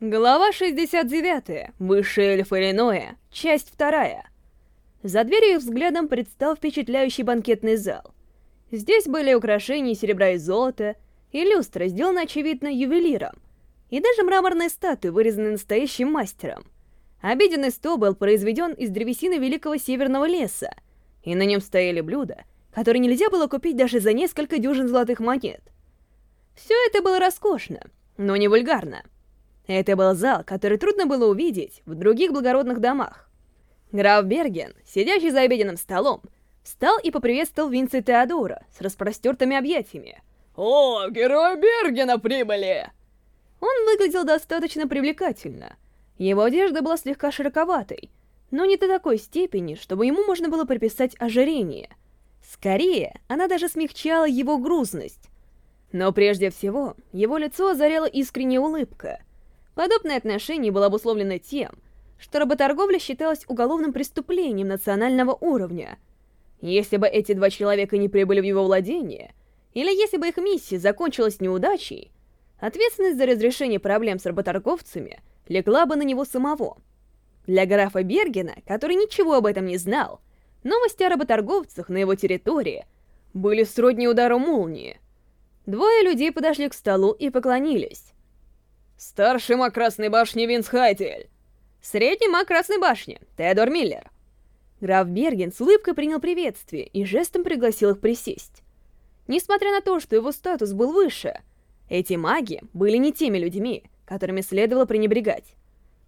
Глава 69. Высший эльф Иллиноя. Часть вторая. За дверью взглядом предстал впечатляющий банкетный зал. Здесь были украшения серебра и золота, и люстра, сделана, очевидно, ювелиром, и даже мраморные статуи, вырезанные настоящим мастером. Обеденный стол был произведен из древесины Великого Северного Леса, и на нем стояли блюда, которые нельзя было купить даже за несколько дюжин золотых монет. Все это было роскошно, но не вульгарно. Это был зал, который трудно было увидеть в других благородных домах. Граф Берген, сидящий за обеденным столом, встал и поприветствовал Винца Теодора с распростертыми объятиями. «О, герой Бергена прибыли!» Он выглядел достаточно привлекательно. Его одежда была слегка широковатой, но не до такой степени, чтобы ему можно было приписать ожирение. Скорее, она даже смягчала его грузность. Но прежде всего, его лицо озаряла искренняя улыбка — Подобное отношение было обусловлено тем, что работорговля считалась уголовным преступлением национального уровня. Если бы эти два человека не прибыли в его владение, или если бы их миссия закончилась неудачей, ответственность за разрешение проблем с работорговцами легла бы на него самого. Для графа Бергена, который ничего об этом не знал, новости о работорговцах на его территории были сродни удару молнии. Двое людей подошли к столу и поклонились. Старший маг Красной Башни Винс Хайтель. Средний маг Красной Башни Теодор Миллер. Граф Берген с улыбкой принял приветствие и жестом пригласил их присесть. Несмотря на то, что его статус был выше, эти маги были не теми людьми, которыми следовало пренебрегать.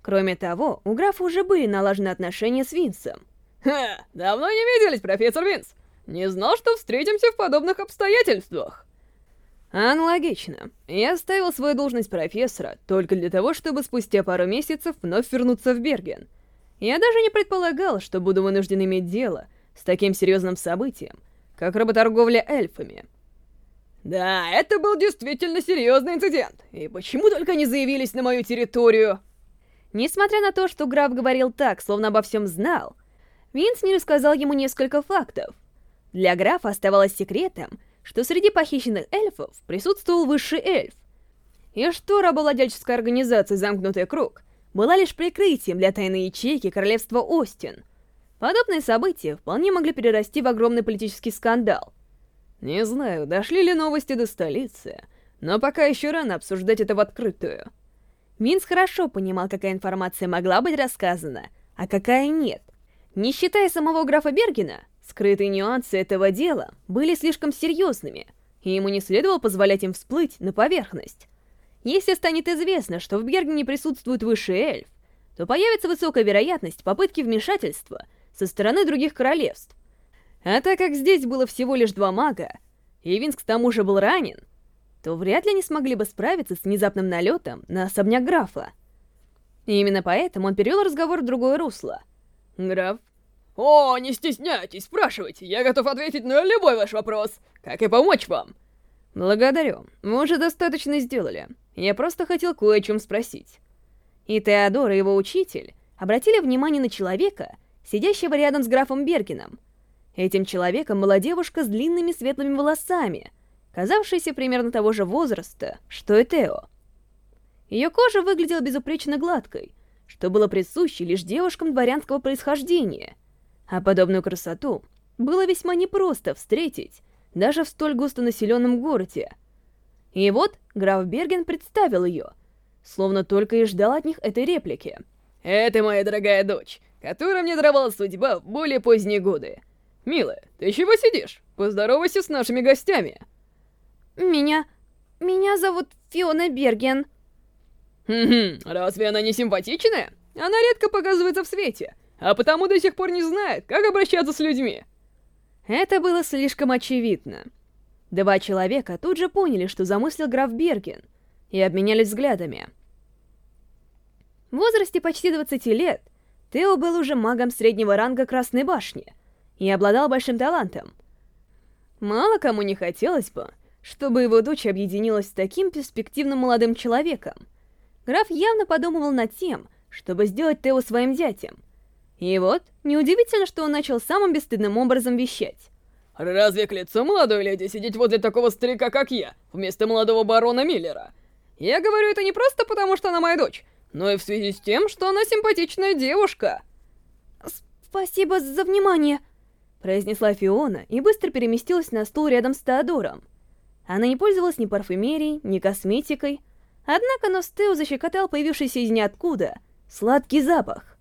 Кроме того, у графа уже были налажены отношения с Винсом. «Ха, давно не виделись, профессор Винс. Не знал, что встретимся в подобных обстоятельствах». Аналогично. Я оставил свою должность профессора только для того, чтобы спустя пару месяцев вновь вернуться в Берген. Я даже не предполагал, что буду вынужден иметь дело с таким серьезным событием, как работорговля эльфами. Да, это был действительно серьезный инцидент. И почему только не заявились на мою территорию? Несмотря на то, что граф говорил так, словно обо всем знал, Винс не рассказал ему несколько фактов. Для графа оставалось секретом, что среди похищенных эльфов присутствовал высший эльф, и что рабовладельческая организация «Замкнутый круг» была лишь прикрытием для тайной ячейки королевства Остин. Подобные события вполне могли перерасти в огромный политический скандал. Не знаю, дошли ли новости до столицы, но пока еще рано обсуждать это в открытую. Минс хорошо понимал, какая информация могла быть рассказана, а какая нет. Не считая самого графа Бергена, Скрытые нюансы этого дела были слишком серьезными, и ему не следовало позволять им всплыть на поверхность. Если станет известно, что в Бергене присутствует высший эльф, то появится высокая вероятность попытки вмешательства со стороны других королевств. А так как здесь было всего лишь два мага, и Винск к тому же был ранен, то вряд ли они смогли бы справиться с внезапным налетом на особняк графа. И именно поэтому он перевел разговор в другое русло. «Граф, «О, не стесняйтесь, спрашивайте, я готов ответить на любой ваш вопрос, как и помочь вам!» «Благодарю, мы уже достаточно сделали. Я просто хотел кое о чем спросить». И Теодор и его учитель обратили внимание на человека, сидящего рядом с графом Бергеном. Этим человеком была девушка с длинными светлыми волосами, казавшаяся примерно того же возраста, что и Тео. Ее кожа выглядела безупречно гладкой, что было присуще лишь девушкам дворянского происхождения — а подобную красоту было весьма непросто встретить даже в столь густонаселенном городе. И вот граф Берген представил ее, словно только и ждал от них этой реплики. «Это моя дорогая дочь, которая мне даровала судьба в более поздние годы. Милая, ты чего сидишь? Поздоровайся с нашими гостями!» «Меня... меня зовут Фиона Берген». «Хм, разве она не симпатичная? Она редко показывается в свете, а потому до сих пор не знает, как обращаться с людьми. Это было слишком очевидно. Два человека тут же поняли, что замыслил граф Берген, и обменялись взглядами. В возрасте почти 20 лет Тео был уже магом среднего ранга Красной Башни и обладал большим талантом. Мало кому не хотелось бы, чтобы его дочь объединилась с таким перспективным молодым человеком. Граф явно подумывал над тем, чтобы сделать Тео своим зятем — и вот, неудивительно, что он начал самым бесстыдным образом вещать. «Разве к лицу молодой леди сидеть возле такого старика, как я, вместо молодого барона Миллера? Я говорю это не просто потому, что она моя дочь, но и в связи с тем, что она симпатичная девушка. «Спасибо за внимание», — произнесла Фиона и быстро переместилась на стул рядом с Теодором. Она не пользовалась ни парфюмерией, ни косметикой, однако нос Тео защекотал появившийся из ниоткуда сладкий запах.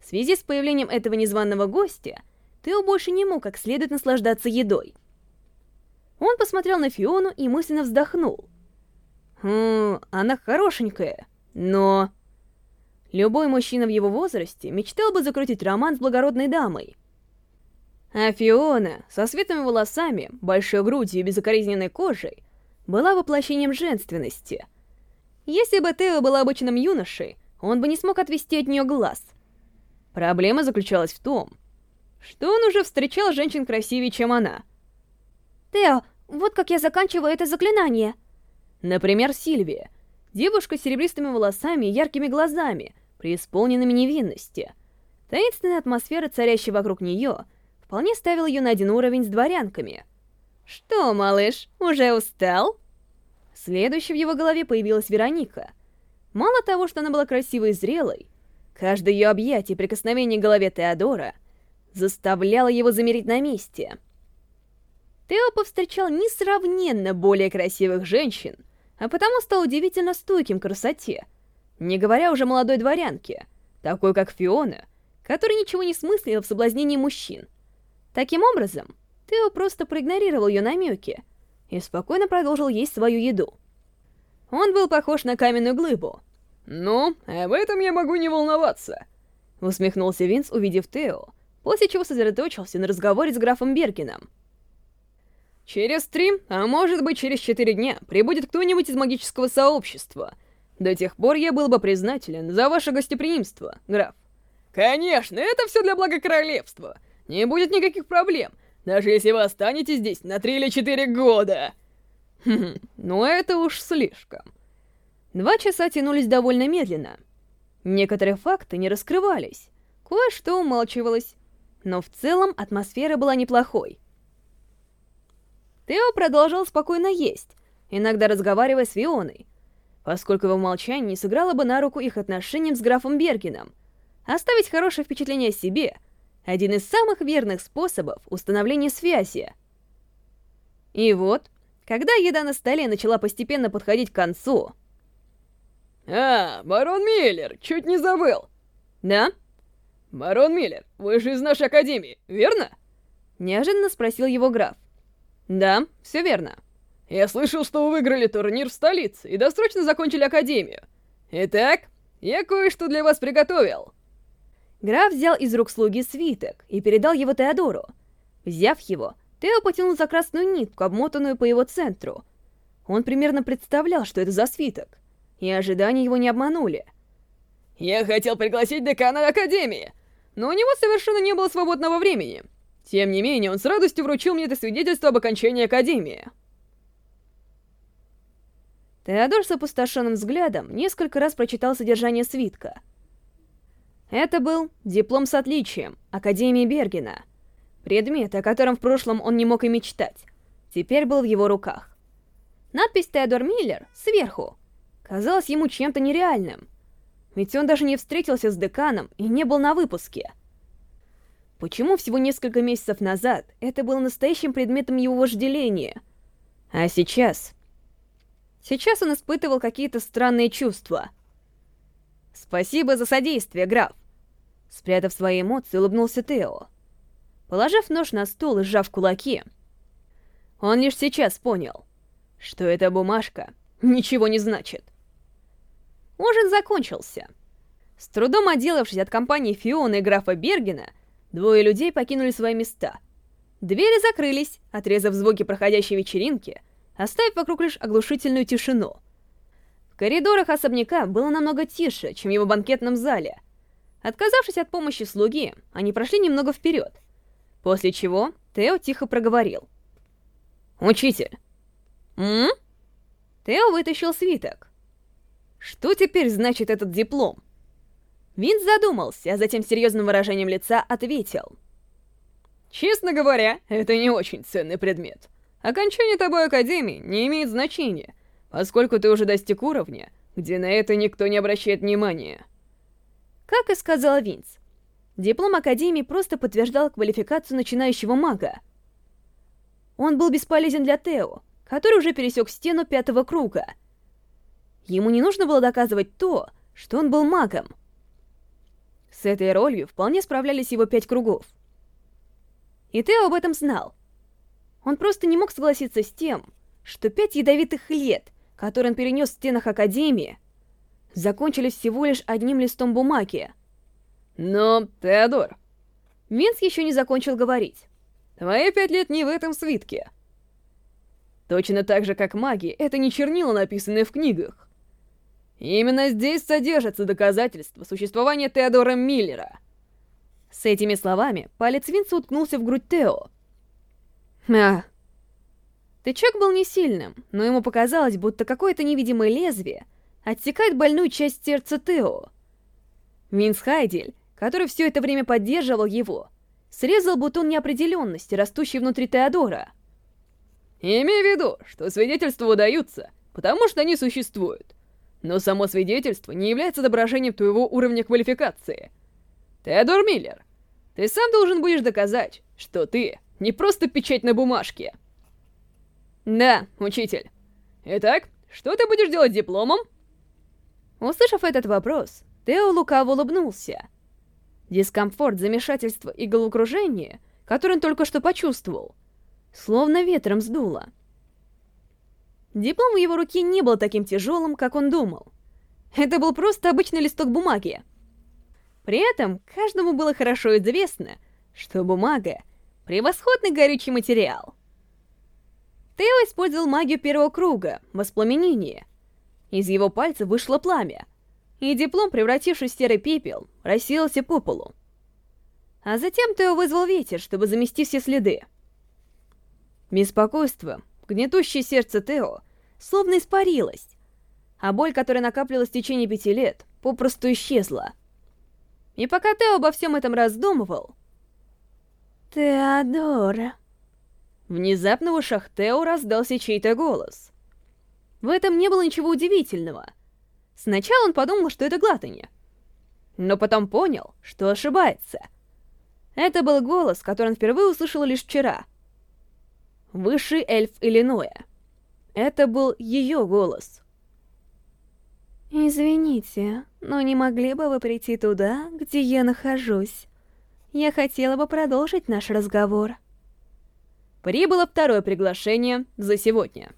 В связи с появлением этого незваного гостя, Тео больше не мог как следует наслаждаться едой. Он посмотрел на Фиону и мысленно вздохнул. «Хм, она хорошенькая, но...» Любой мужчина в его возрасте мечтал бы закрутить роман с благородной дамой. А Фиона, со светлыми волосами, большой грудью и безукоризненной кожей, была воплощением женственности. Если бы Тео был обычным юношей, он бы не смог отвести от нее глаз. Проблема заключалась в том, что он уже встречал женщин красивее, чем она. «Тео, вот как я заканчиваю это заклинание!» Например, Сильвия, девушка с серебристыми волосами и яркими глазами — преисполненными невинности. Таинственная атмосфера, царящая вокруг нее, вполне ставила ее на один уровень с дворянками. «Что, малыш, уже устал?» Следующей в его голове появилась Вероника. Мало того, что она была красивой и зрелой, каждое ее объятие и прикосновение к голове Теодора заставляло его замереть на месте. Тео повстречал несравненно более красивых женщин, а потому стал удивительно стойким к красоте — не говоря уже молодой дворянке, такой как Фиона, которая ничего не смыслила в соблазнении мужчин. Таким образом, Тео просто проигнорировал ее намеки и спокойно продолжил есть свою еду. Он был похож на каменную глыбу. «Ну, об этом я могу не волноваться», — усмехнулся Винс, увидев Тео, после чего сосредоточился на разговоре с графом Беркином. «Через три, а может быть через четыре дня, прибудет кто-нибудь из магического сообщества — до тех пор я был бы признателен за ваше гостеприимство, граф. Конечно, это все для блага королевства. Не будет никаких проблем, даже если вы останетесь здесь на три или четыре года. Хм, ну это уж слишком. Два часа тянулись довольно медленно. Некоторые факты не раскрывались, кое-что умалчивалось, но в целом атмосфера была неплохой. Тео продолжал спокойно есть, иногда разговаривая с Вионой, поскольку его молчание сыграло бы на руку их отношениям с графом Бергеном. Оставить хорошее впечатление о себе — один из самых верных способов установления связи. И вот, когда еда на столе начала постепенно подходить к концу... «А, барон Миллер, чуть не забыл!» «Да?» «Барон Миллер, вы же из нашей академии, верно?» Неожиданно спросил его граф. «Да, все верно». Я слышал, что вы выиграли турнир в столице и досрочно закончили академию. Итак, я кое-что для вас приготовил. Граф взял из рук слуги свиток и передал его Теодору. Взяв его, Тео потянул за красную нитку, обмотанную по его центру. Он примерно представлял, что это за свиток, и ожидания его не обманули. «Я хотел пригласить декана Академии, но у него совершенно не было свободного времени. Тем не менее, он с радостью вручил мне это свидетельство об окончании Академии». Теодор с опустошенным взглядом несколько раз прочитал содержание свитка. Это был диплом с отличием Академии Бергена. Предмет, о котором в прошлом он не мог и мечтать, теперь был в его руках. Надпись «Теодор Миллер» сверху казалась ему чем-то нереальным, ведь он даже не встретился с деканом и не был на выпуске. Почему всего несколько месяцев назад это было настоящим предметом его вожделения, а сейчас Сейчас он испытывал какие-то странные чувства. «Спасибо за содействие, граф!» Спрятав свои эмоции, улыбнулся Тео. Положив нож на стол и сжав кулаки, он лишь сейчас понял, что эта бумажка ничего не значит. Ужин закончился. С трудом отделавшись от компании Фиона и графа Бергена, двое людей покинули свои места. Двери закрылись, отрезав звуки проходящей вечеринки — оставив вокруг лишь оглушительную тишину. В коридорах особняка было намного тише, чем в его банкетном зале. Отказавшись от помощи слуги, они прошли немного вперед, после чего Тео тихо проговорил. «Учитель!» «М?», Тео вытащил свиток. «Что теперь значит этот диплом?» Винс задумался, а затем серьезным выражением лица ответил. «Честно говоря, это не очень ценный предмет. Окончание тобой Академии не имеет значения, поскольку ты уже достиг уровня, где на это никто не обращает внимания. Как и сказал Винс, диплом Академии просто подтверждал квалификацию начинающего мага. Он был бесполезен для Тео, который уже пересек стену пятого круга. Ему не нужно было доказывать то, что он был магом. С этой ролью вполне справлялись его пять кругов. И Тео об этом знал. Он просто не мог согласиться с тем, что пять ядовитых лет, которые он перенес в стенах Академии, закончились всего лишь одним листом бумаги. Но, Теодор... Винс еще не закончил говорить. Твои пять лет не в этом свитке. Точно так же, как маги, это не чернила, написанные в книгах. Именно здесь содержатся доказательства существования Теодора Миллера. С этими словами палец Винса уткнулся в грудь Тео. А. Тычок был не сильным, но ему показалось, будто какое-то невидимое лезвие отсекает больную часть сердца Тео. Винс Хайдель, который все это время поддерживал его, срезал бутон неопределенности, растущий внутри Теодора. Имей в виду, что свидетельства выдаются, потому что они существуют. Но само свидетельство не является отображением твоего уровня квалификации. Теодор Миллер, ты сам должен будешь доказать, что ты не просто печать на бумажке. Да, учитель. Итак, что ты будешь делать дипломом? Услышав этот вопрос, Тео лукаво улыбнулся. Дискомфорт, замешательство и головокружение, который он только что почувствовал, словно ветром сдуло. Диплом в его руке не был таким тяжелым, как он думал. Это был просто обычный листок бумаги. При этом каждому было хорошо известно, что бумага — превосходный горючий материал. Тео использовал магию первого круга — воспламенение. Из его пальца вышло пламя, и диплом, превратившись в серый пепел, рассеялся по полу. А затем Тео вызвал ветер, чтобы замести все следы. Беспокойство, гнетущее сердце Тео, словно испарилось, а боль, которая накапливалась в течение пяти лет, попросту исчезла. И пока Тео обо всем этом раздумывал... «Теодора...» Внезапно в ушах Тео раздался чей-то голос. В этом не было ничего удивительного — Сначала он подумал, что это Глатани. Но потом понял, что ошибается. Это был голос, который он впервые услышал лишь вчера. Высший эльф Иллиноя. Это был ее голос. «Извините, но не могли бы вы прийти туда, где я нахожусь? Я хотела бы продолжить наш разговор». Прибыло второе приглашение за сегодня.